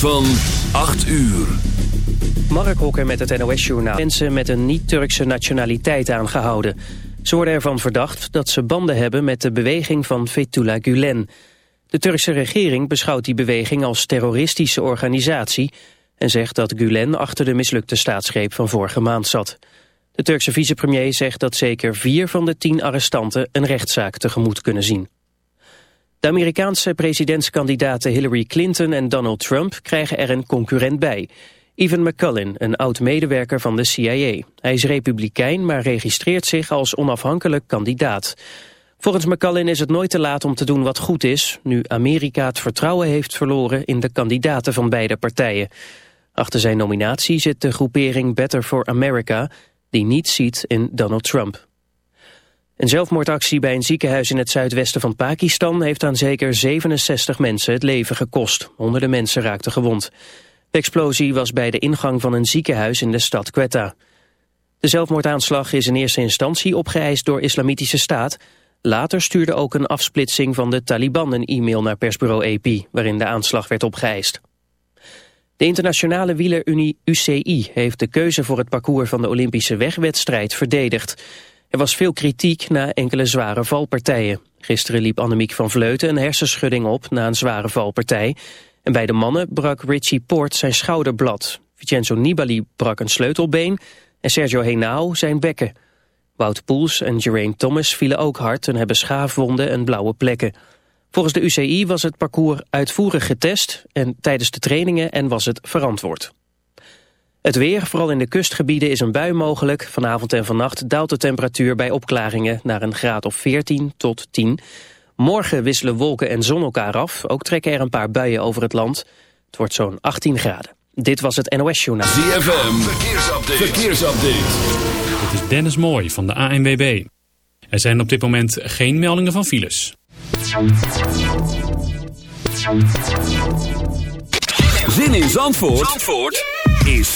Van 8 uur. Mark Hokker met het NOS-journaal. Mensen met een niet-Turkse nationaliteit aangehouden. Ze worden ervan verdacht dat ze banden hebben met de beweging van Fethullah Gulen. De Turkse regering beschouwt die beweging als terroristische organisatie... en zegt dat Gulen achter de mislukte staatsgreep van vorige maand zat. De Turkse vicepremier zegt dat zeker vier van de tien arrestanten... een rechtszaak tegemoet kunnen zien. De Amerikaanse presidentskandidaten Hillary Clinton en Donald Trump krijgen er een concurrent bij. Ivan McCullin, een oud-medewerker van de CIA. Hij is republikein, maar registreert zich als onafhankelijk kandidaat. Volgens McCullin is het nooit te laat om te doen wat goed is... nu Amerika het vertrouwen heeft verloren in de kandidaten van beide partijen. Achter zijn nominatie zit de groepering Better for America... die niets ziet in Donald Trump. Een zelfmoordactie bij een ziekenhuis in het zuidwesten van Pakistan heeft aan zeker 67 mensen het leven gekost. Honderden mensen raakten gewond. De explosie was bij de ingang van een ziekenhuis in de stad Quetta. De zelfmoordaanslag is in eerste instantie opgeëist door Islamitische Staat. Later stuurde ook een afsplitsing van de Taliban een e-mail naar persbureau AP, waarin de aanslag werd opgeëist. De internationale wielerunie UCI heeft de keuze voor het parcours van de Olympische wegwedstrijd verdedigd. Er was veel kritiek na enkele zware valpartijen. Gisteren liep Annemiek van Vleuten een hersenschudding op na een zware valpartij. En bij de mannen brak Richie Poort zijn schouderblad. Vincenzo Nibali brak een sleutelbeen en Sergio Henao zijn bekken. Wout Poels en Geraint Thomas vielen ook hard en hebben schaafwonden en blauwe plekken. Volgens de UCI was het parcours uitvoerig getest en tijdens de trainingen en was het verantwoord. Het weer, vooral in de kustgebieden, is een bui mogelijk. Vanavond en vannacht daalt de temperatuur bij opklaringen naar een graad of 14 tot 10. Morgen wisselen wolken en zon elkaar af. Ook trekken er een paar buien over het land. Het wordt zo'n 18 graden. Dit was het NOS Journaal. ZFM, verkeersupdate. verkeersupdate. Dit is Dennis Mooij van de ANWB. Er zijn op dit moment geen meldingen van files. Zin in Zandvoort? Zandvoort? is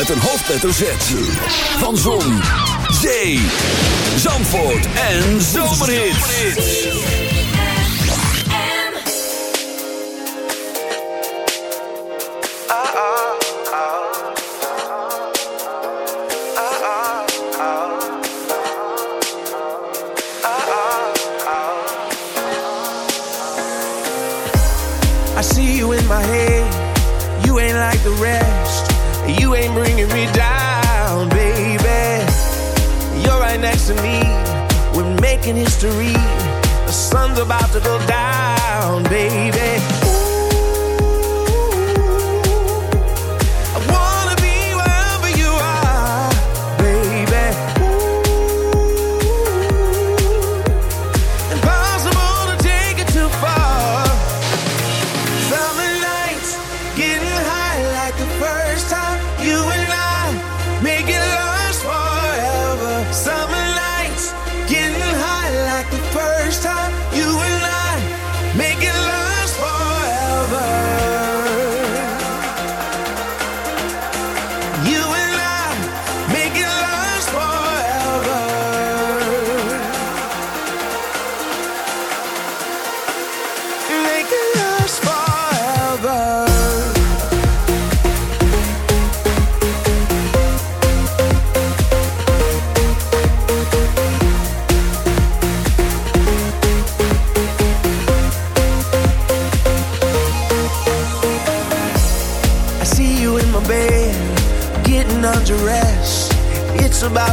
met een hoofdletter Z. Van Zon, Zee, Zandvoort en Zomerhits. I see you in my head, you ain't like the rest You ain't bringing me down, baby. You're right next to me. We're making history. The sun's about to go down, baby.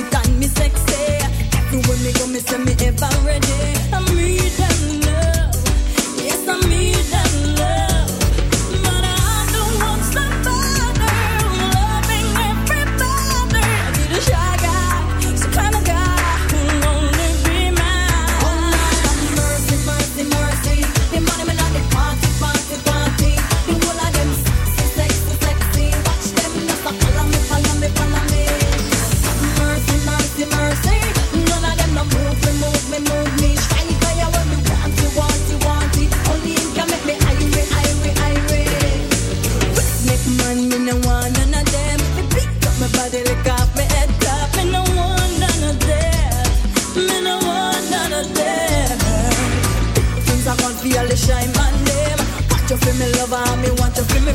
it and me sexy. Everywhere me go, me say me ever ready. I'm reading love.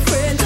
Friend